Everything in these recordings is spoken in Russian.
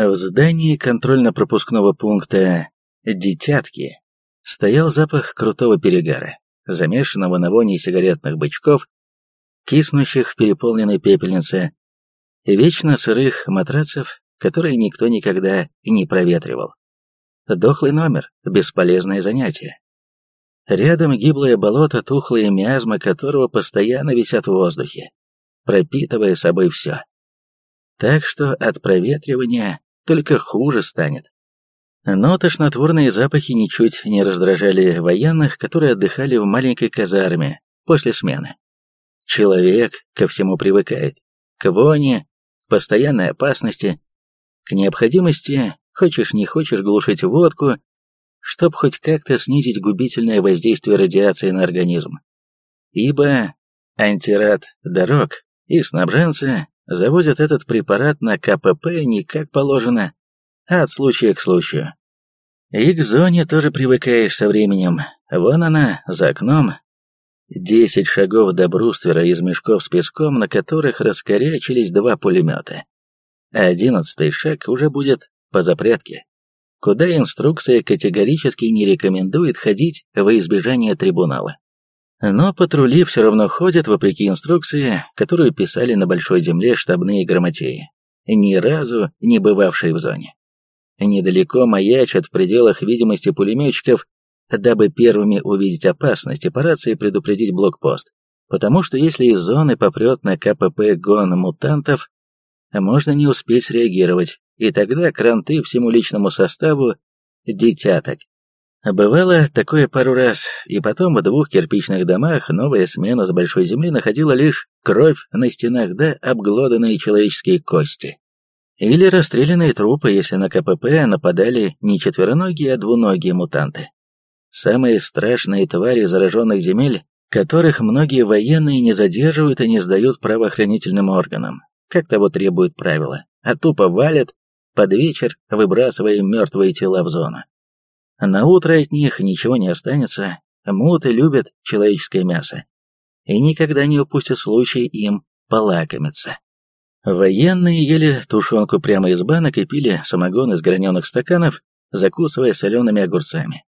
В здании контрольно-пропускного пункта «Детятки» стоял запах крутого перегара, замешанного на воне сигаретных бычков, киснущих в переполненной пепельнице, вечно сырых матрацев, которые никто никогда не проветривал. Дохлый номер, бесполезное занятие. Рядом гиблое болото, тухлые миазмы которого постоянно висят в воздухе, пропитывая собой все. Так что от проветривания только хуже станет. Но тошнотворные запахи ничуть не раздражали военных, которые отдыхали в маленькой казарме после смены. Человек ко всему привыкает. К воне, к постоянной опасности, к необходимости, хочешь не хочешь, глушить водку, чтоб хоть как-то снизить губительное воздействие радиации на организм. Ибо антирад дорог и снабженцы завозят этот препарат на КПП не как положено, а от случая к случаю. И к зоне тоже привыкаешь со временем. Вон она, за окном. Десять шагов до бруствера из мешков с песком, на которых раскорячились два пулемета. Одиннадцатый шаг уже будет по запрятке, куда инструкция категорически не рекомендует ходить во избежание трибунала. Но патрули все равно ходят вопреки инструкции, которую писали на Большой Земле штабные грамотеи, ни разу не бывавшие в зоне. Недалеко маячат в пределах видимости пулеметчиков, дабы первыми увидеть опасность и по рации предупредить блокпост. Потому что если из зоны попрет на КПП гон мутантов, можно не успеть реагировать, и тогда кранты всему личному составу детяток Бывало такое пару раз, и потом в двух кирпичных домах новая смена с большой земли находила лишь кровь на стенах да обглоданные человеческие кости. Или расстрелянные трупы, если на КПП нападали не четвероногие, а двуногие мутанты. Самые страшные твари зараженных земель, которых многие военные не задерживают и не сдают правоохранительным органам, как того требуют правила, а тупо валят под вечер, выбрасывая мертвые тела в зону. На утро от них ничего не останется, муты любят человеческое мясо и никогда не упустят случай им полакомиться. Военные ели тушенку прямо из банок и пили самогон из граненых стаканов, закусывая солеными огурцами.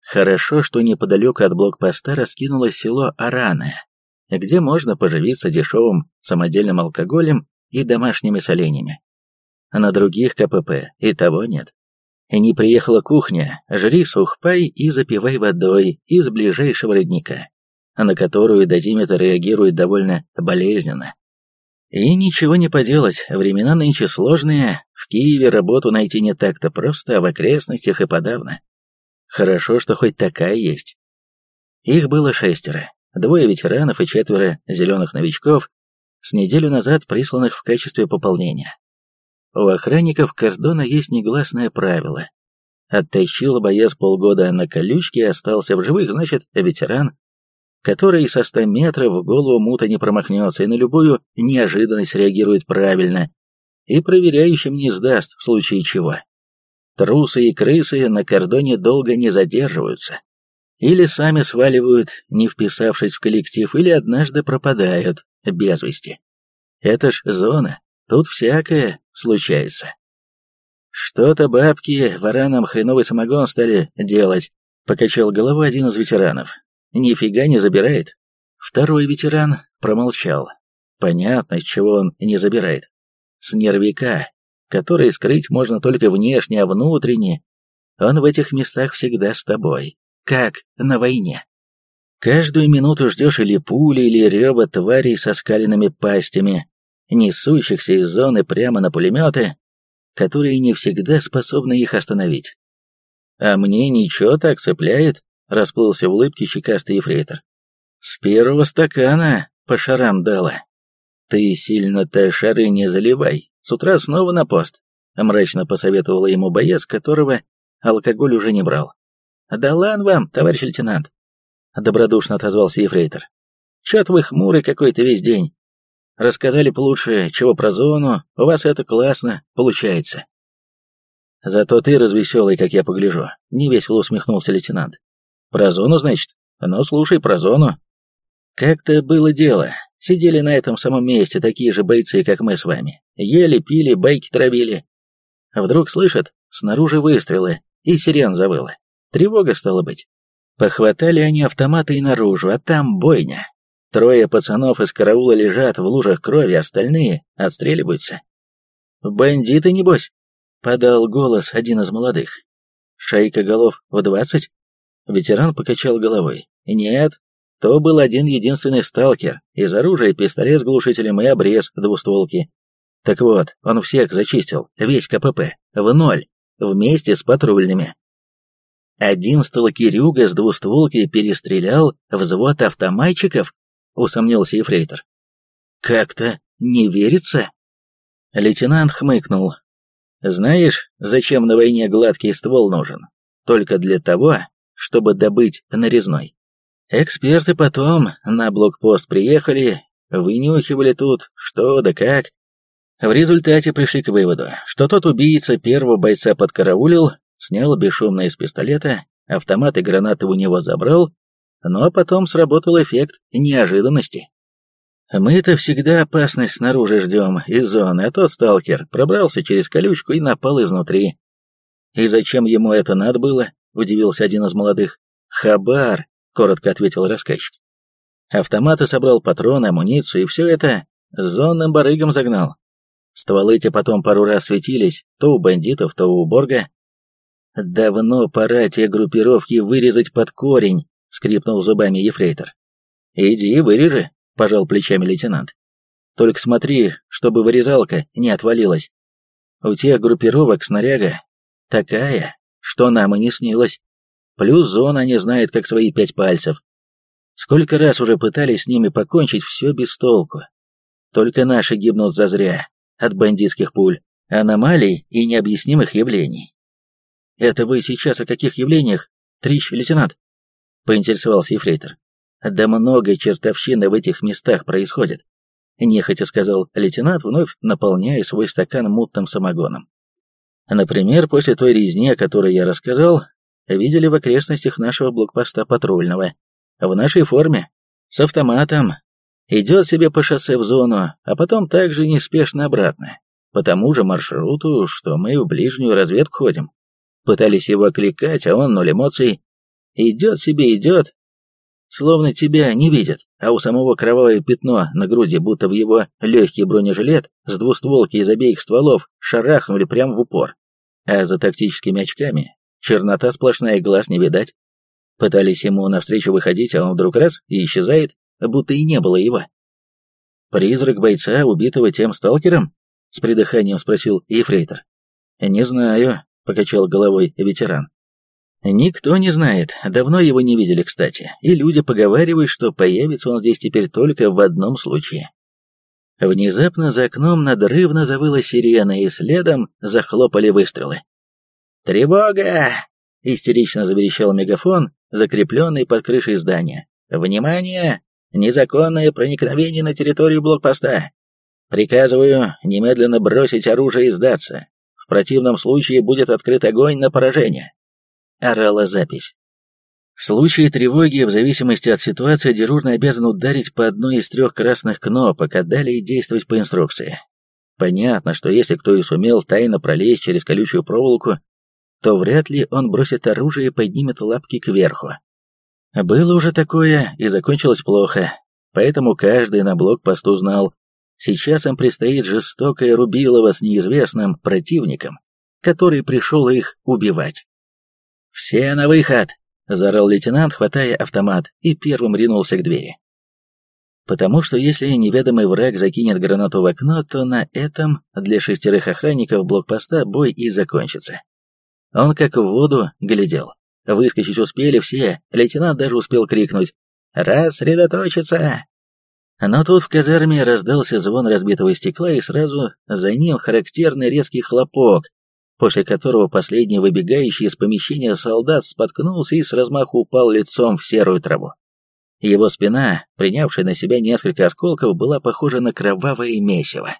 Хорошо, что неподалеку от блокпоста раскинулось село Араное, где можно поживиться дешевым самодельным алкоголем и домашними соленьями. На других КПП и того нет. Не приехала кухня, жри сухпай и запивай водой из ближайшего родника, на которую дозиметр реагирует довольно болезненно. И ничего не поделать, времена нынче сложные, в Киеве работу найти не так-то просто, а в окрестностях и подавно. Хорошо, что хоть такая есть. Их было шестеро, двое ветеранов и четверо зеленых новичков, с неделю назад присланных в качестве пополнения. У охранников кордона есть негласное правило. Оттащил боец полгода на колючке остался в живых, значит, ветеран, который со ста метров в голову мута не промахнется и на любую неожиданность реагирует правильно, и проверяющим не сдаст в случае чего. Трусы и крысы на кордоне долго не задерживаются. Или сами сваливают, не вписавшись в коллектив, или однажды пропадают без вести. Это ж зона, тут всякое случается. Что-то бабки варанам хреновый самогон стали делать, покачал головой один из ветеранов. Нифига не забирает. Второй ветеран промолчал. Понятно, чего он не забирает. С нервика, который скрыть можно только внешне, а внутренне. Он в этих местах всегда с тобой, как на войне. Каждую минуту ждешь или пули, или рева тварей со скаленными пастями, несущихся из зоны прямо на пулеметы, которые не всегда способны их остановить. А мне ничего так цепляет, расплылся в улыбке щекастый ефрейтор. С первого стакана по шарам дала. Ты сильно-то шары не заливай, с утра снова на пост, мрачно посоветовала ему боец, которого алкоголь уже не брал. «Да лан вам, товарищ лейтенант!» Добродушно отозвался ефрейтор. «Чё-то вы хмурый какой-то весь день. Рассказали получше, чего про зону, у вас это классно получается». «Зато ты развеселый, как я погляжу», — невесело усмехнулся лейтенант. «Про зону, значит? Ну, слушай, про зону». «Как-то было дело. Сидели на этом самом месте такие же бойцы, как мы с вами. Ели, пили, байки травили. Вдруг слышат, снаружи выстрелы, и сирен завыла. Тревога стала быть. Похватали они автоматы и наружу, а там бойня. Трое пацанов из караула лежат в лужах крови, остальные отстреливаются. «Бандиты, небось?» — подал голос один из молодых. «Шейка голов в двадцать?» Ветеран покачал головой. «Нет, то был один единственный сталкер, из оружия пистолет с глушителем и обрез двустволки. Так вот, он всех зачистил, весь КПП, в ноль, вместе с патрульными. Один сталкерюга с двустволки перестрелял взвод автоматчиков, усомнился Ефрейтор. Как-то не верится. Лейтенант хмыкнул. Знаешь, зачем на войне гладкий ствол нужен? Только для того, чтобы добыть нарезной. Эксперты потом на блокпост приехали, вынюхивали тут, что да как. В результате пришли к выводу, что тот убийца первого бойца подкараулил, снял бесшумно из пистолета, автомат и гранаты у него забрал, но потом сработал эффект неожиданности. Мы-то всегда опасность снаружи ждем, из зоны, а тот сталкер пробрался через колючку и напал изнутри. «И зачем ему это надо было?» — удивился один из молодых. «Хабар!» — коротко ответил рассказчик. Автоматы собрал патроны, амуницию, и все это зонным барыгом загнал. Стволы те потом пару раз светились, то у бандитов, то у Борга. «Давно пора те группировки вырезать под корень», — скрипнул зубами ефрейтор. «Иди вырежи», — пожал плечами лейтенант. «Только смотри, чтобы вырезалка не отвалилась. У тех группировок снаряга такая, что нам и не снилось. Плюс зона не знает, как свои пять пальцев. Сколько раз уже пытались с ними покончить, все без толку. Только наши гибнут зазря, от бандитских пуль, аномалий и необъяснимых явлений. «Это вы сейчас о каких явлениях, трищ лейтенант?» — поинтересовался ефрейтор. «Да много чертовщины в этих местах происходит», — нехотя сказал лейтенант, вновь наполняя свой стакан мутным самогоном. «Например, после той резни, о которой я рассказал, видели в окрестностях нашего блокпоста патрульного. В нашей форме, с автоматом. Идет себе по шоссе в зону, а потом также неспешно обратно. По тому же маршруту, что мы в ближнюю разведку ходим. Пытались его окликать, а он ноль эмоций. Идет себе, идет. Словно тебя не видит, а у самого кровавое пятно на груди, будто в его легкий бронежилет с двустволки из обеих стволов шарахнули прямо в упор. А за тактическими очками Чернота сплошная, глаз не видать. Пытались ему навстречу выходить, а он вдруг раз и исчезает, будто и не было его. «Призрак бойца, убитого тем сталкером?» — с придыханием спросил Ефрейтор. «Не знаю», — покачал головой ветеран. «Никто не знает, давно его не видели, кстати, и люди поговаривают, что появится он здесь теперь только в одном случае». Внезапно за окном надрывно завыла сирена, и следом захлопали выстрелы. «Тревога!» — истерично заверещал мегафон, закрепленный под крышей здания. «Внимание! Незаконное проникновение на территорию блокпоста! Приказываю немедленно бросить оружие и сдаться. В противном случае будет открыт огонь на поражение!» Орала запись. В случае тревоги, в зависимости от ситуации, дежурный обязан ударить по одной из трех красных кнопок, а далее действовать по инструкции. Понятно, что если кто и сумел тайно пролезть через колючую проволоку, то вряд ли он бросит оружие и поднимет лапки кверху. Было уже такое, и закончилось плохо, поэтому каждый на блокпосту знал, сейчас им предстоит жестокое рубилово с неизвестным противником, который пришел их убивать. «Все на выход!» — заорал лейтенант, хватая автомат, и первым ринулся к двери. Потому что если неведомый враг закинет гранату в окно, то на этом для шестерых охранников блокпоста бой и закончится. Он как в воду глядел. Выскочить успели все, лейтенант даже успел крикнуть «Рассредоточиться!». Но тут в казарме раздался звон разбитого стекла, и сразу за ним характерный резкий хлопок, после которого последний выбегающий из помещения солдат споткнулся и с размаху упал лицом в серую траву. Его спина, принявшая на себя несколько осколков, была похожа на кровавое месиво.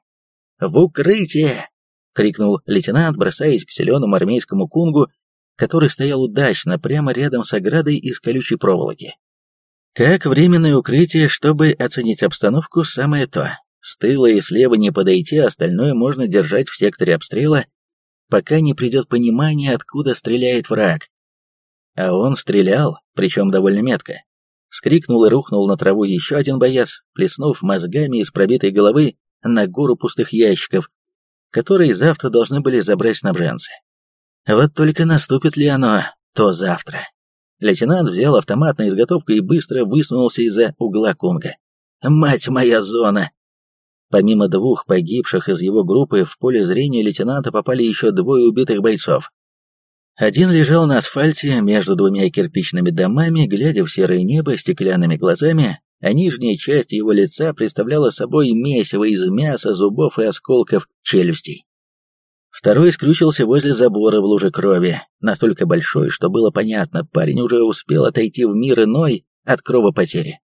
«В укрытие!» — крикнул лейтенант, бросаясь к зеленому армейскому кунгу, который стоял удачно прямо рядом с оградой из колючей проволоки. Как временное укрытие, чтобы оценить обстановку, самое то. С тыла и слева не подойти, остальное можно держать в секторе обстрела. Пока не придет понимание, откуда стреляет враг. А он стрелял, причем довольно метко. Вскрикнул и рухнул на траву еще один боец, плеснув мозгами из пробитой головы на гору пустых ящиков, которые завтра должны были забрать снабженцы. Вот только наступит ли оно, то завтра. Лейтенант взял автомат на изготовку и быстро высунулся из-за угла Кунга. «Мать моя зона!» Помимо двух погибших из его группы, в поле зрения лейтенанта попали еще двое убитых бойцов. Один лежал на асфальте между двумя кирпичными домами, глядя в серое небо стеклянными глазами, а нижняя часть его лица представляла собой месиво из мяса, зубов и осколков челюстей. Второй скрючился возле забора в луже крови, настолько большой, что было понятно, парень уже успел отойти в мир иной от кровопотери.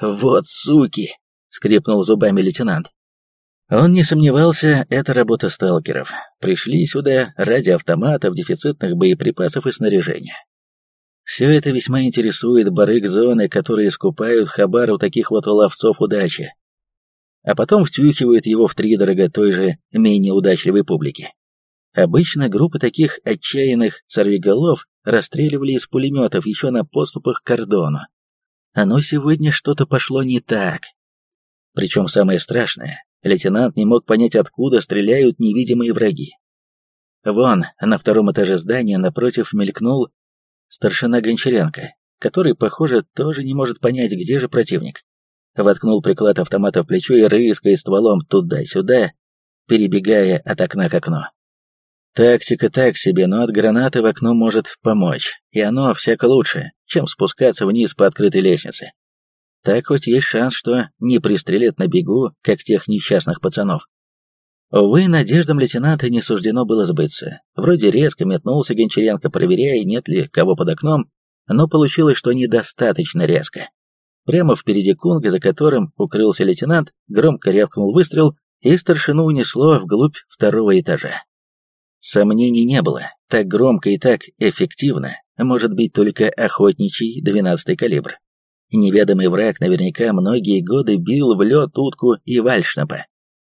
«Вот суки!» — скрипнул зубами лейтенант. Он не сомневался, это работа сталкеров. Пришли сюда ради автоматов, дефицитных боеприпасов и снаряжения. Все это весьма интересует барыг зоны, которые скупают хабар у таких вот ловцов удачи. А потом втюхивают его втридорога той же менее удачливой публики. Обычно группы таких отчаянных сорвиголов расстреливали из пулеметов еще на поступах к кордону. Но сегодня что-то пошло не так. Причем самое страшное, Лейтенант не мог понять, откуда стреляют невидимые враги. Вон, на втором этаже здания напротив мелькнул старшина Гончаренко, который, похоже, тоже не может понять, где же противник. Воткнул приклад автомата в плечо и рыскает стволом туда-сюда, перебегая от окна к окну. Тактика так себе, но от гранаты в окно может помочь, и оно всяко лучше, чем спускаться вниз по открытой лестнице. Так хоть есть шанс, что не пристрелят на бегу, как тех несчастных пацанов. Увы, надеждам лейтенанта не суждено было сбыться. Вроде резко метнулся Гончаренко, проверяя, нет ли кого под окном, но получилось, что недостаточно резко. Прямо впереди Кунга, за которым укрылся лейтенант, громко рявкнул выстрел, и старшину унесло вглубь второго этажа. Сомнений не было, так громко и так эффективно может быть только охотничий 12-й калибр. Неведомый враг наверняка многие годы бил в лед утку и вальшнапа,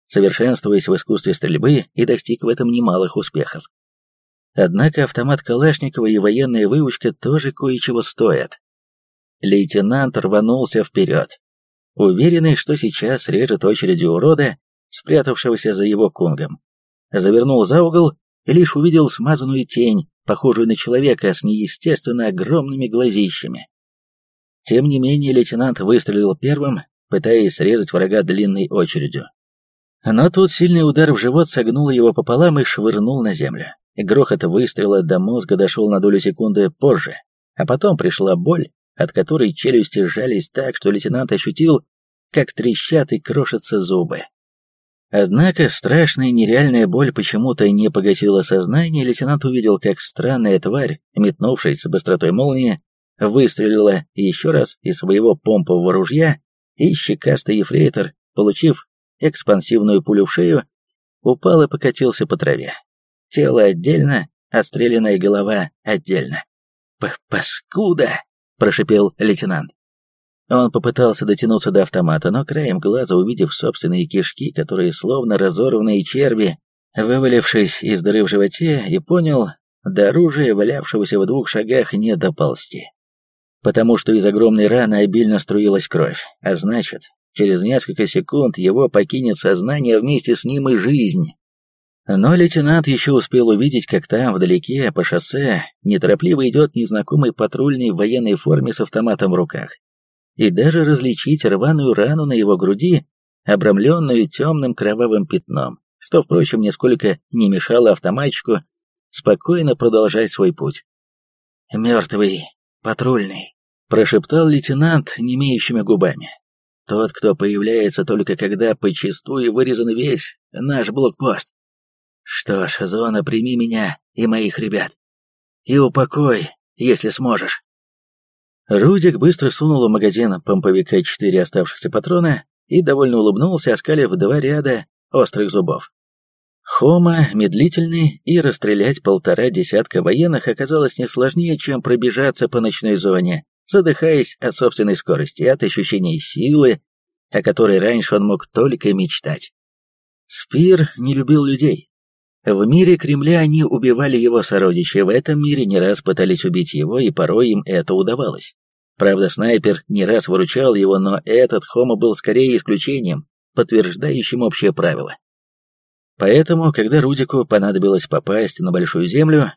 совершенствуясь в искусстве стрельбы и достиг в этом немалых успехов. Однако автомат Калашникова и военная выучка тоже кое-чего стоят. Лейтенант рванулся вперед, уверенный, что сейчас режет очередью урода, спрятавшегося за его кунгом. Завернул за угол и лишь увидел смазанную тень, похожую на человека с неестественно огромными глазищами. Тем не менее, лейтенант выстрелил первым, пытаясь срезать врага длинной очередью. Но тут сильный удар в живот согнул его пополам и швырнул на землю. Грохот выстрела до мозга дошел на долю секунды позже, а потом пришла боль, от которой челюсти сжались так, что лейтенант ощутил, как трещат и крошатся зубы. Однако страшная нереальная боль почему-то не погасила сознание, и лейтенант увидел, как странная тварь, метнувшись с быстротой молнии, выстрелила еще раз из своего помпового ружья, и щекастый ефрейтор, получив экспансивную пулю в шею, упал и покатился по траве. Тело отдельно, отстрелянная голова отдельно. «Паскуда!» — прошипел лейтенант. Он попытался дотянуться до автомата, но краем глаза, увидев собственные кишки, которые словно разорванные черви, вывалившись из дыры в животе, и понял, до оружия, валявшегося в двух шагах, не доползти потому что из огромной раны обильно струилась кровь, а значит, через несколько секунд его покинет сознание вместе с ним и жизнь. Но лейтенант еще успел увидеть, как там, вдалеке, по шоссе, неторопливо идет незнакомый патрульный в военной форме с автоматом в руках. И даже различить рваную рану на его груди, обрамленную темным кровавым пятном, что, впрочем, нисколько не мешало автоматчику спокойно продолжать свой путь. «Мертвый, патрульный», прошептал лейтенант немеющими губами. Тот, кто появляется только когда почистую вырезан весь наш блокпост. Что ж, зона, прими меня и моих ребят. И упокой, если сможешь. Рудик быстро сунул в магазин помповика четыре оставшихся патрона и довольно улыбнулся, оскалив два ряда острых зубов. Хома медлительный, и расстрелять полтора десятка военных оказалось не сложнее, чем пробежаться по ночной зоне, задыхаясь от собственной скорости, от ощущения силы, о которой раньше он мог только мечтать. Спир не любил людей. В мире Кремля они убивали его сородичей, в этом мире не раз пытались убить его, и порой им это удавалось. Правда, снайпер не раз выручал его, но этот Хома был скорее исключением, подтверждающим общее правило. Поэтому, когда Рудику понадобилось попасть на Большую Землю,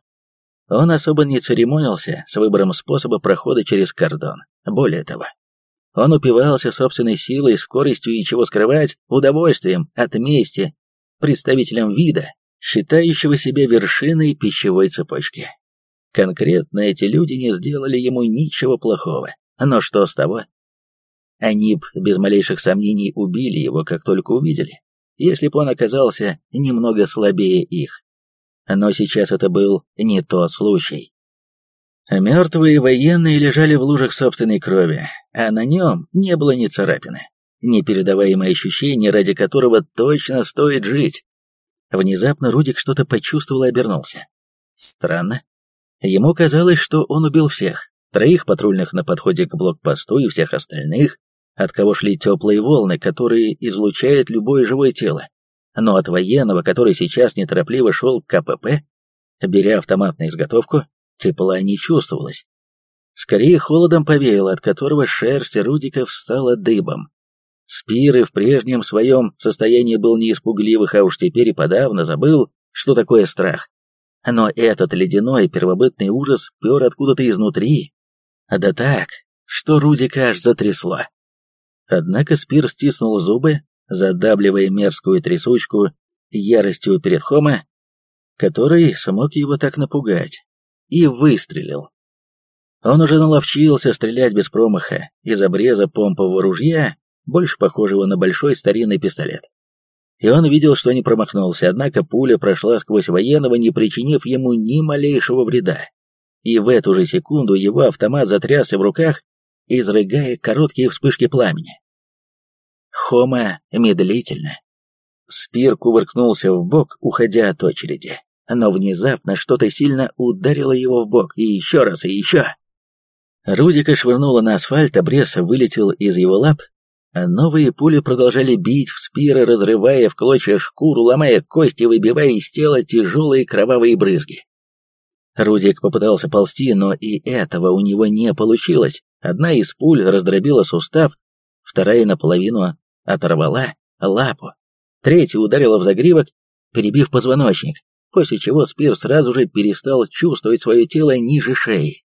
он особо не церемонился с выбором способа прохода через кордон. Более того, он упивался собственной силой, скоростью и, чего скрывать, удовольствием от мести представителям вида, считающего себя вершиной пищевой цепочки. Конкретно эти люди не сделали ему ничего плохого. Но что с того? Они б без малейших сомнений убили его, как только увидели, если бы он оказался немного слабее их. Но сейчас это был не тот случай. Мертвые военные лежали в лужах собственной крови, а на нем не было ни царапины. Непередаваемое ощущение, ради которого точно стоит жить. Внезапно Рудик что-то почувствовал и обернулся. Странно. Ему казалось, что он убил всех. Троих патрульных на подходе к блокпосту и всех остальных, от кого шли теплые волны, которые излучают любое живое тело. Но от военного, который сейчас неторопливо шел к КПП, беря автомат на изготовку, тепла не чувствовалось. Скорее холодом повеяло, от которого шерсть Рудиков стала дыбом. Спир в прежнем своем состоянии был не испугливых, а уж теперь и подавно забыл, что такое страх. Но этот ледяной первобытный ужас пер откуда-то изнутри. Да так, что Рудика аж затрясло. Однако Спир стиснул зубы, задабливая мерзкую трясучку яростью перед Хома, который смог его так напугать, и выстрелил. Он уже наловчился стрелять без промаха из обреза помпового ружья, больше похожего на большой старинный пистолет. И он видел, что не промахнулся, однако пуля прошла сквозь военного, не причинив ему ни малейшего вреда. И в эту же секунду его автомат затрясся в руках, изрыгая короткие вспышки пламени. Хома медлительно. Спир кувыркнулся в бок, уходя от очереди, но внезапно что-то сильно ударило его в бок, и еще раз, и еще. Рудика швырнуло на асфальт, обрез вылетел из его лап, а новые пули продолжали бить в спира, разрывая в клочья шкуру, ломая кости, выбивая из тела тяжелые кровавые брызги. Рудик попытался ползти, но и этого у него не получилось. Одна из пуль раздробила сустав, вторая наполовину оторвала лапу, третья ударила в загривок, перебив позвоночник, после чего Спир сразу же перестал чувствовать свое тело ниже шеи.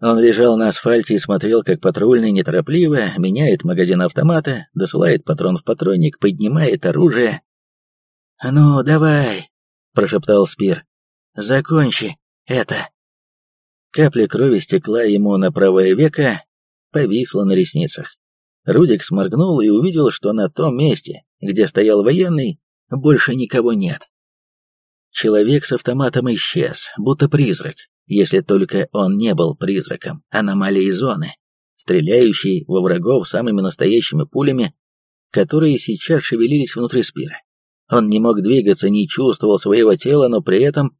Он лежал на асфальте и смотрел, как патрульный неторопливо меняет магазин автомата, досылает патрон в патронник, поднимает оружие. «Ну, давай», — прошептал Спир, — «закончи это». Капля крови стекла ему на правое веко, повисла на ресницах. Рудик сморгнул и увидел, что на том месте, где стоял военный, больше никого нет. Человек с автоматом исчез, будто призрак, если только он не был призраком аномалии зоны, стреляющей во врагов самыми настоящими пулями, которые сейчас шевелились внутри спира. Он не мог двигаться, не чувствовал своего тела, но при этом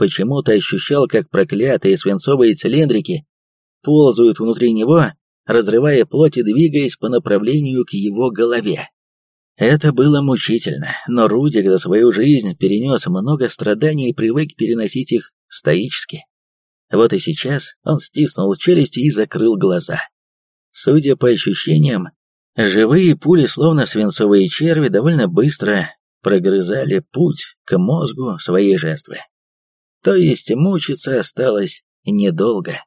почему-то ощущал, как проклятые свинцовые цилиндрики ползают внутри него, разрывая плоть и двигаясь по направлению к его голове. Это было мучительно, но Рудик за свою жизнь перенес много страданий и привык переносить их стоически. Вот и сейчас он стиснул челюсти и закрыл глаза. Судя по ощущениям, живые пули, словно свинцовые черви, довольно быстро прогрызали путь к мозгу своей жертвы. То есть мучиться осталось недолго.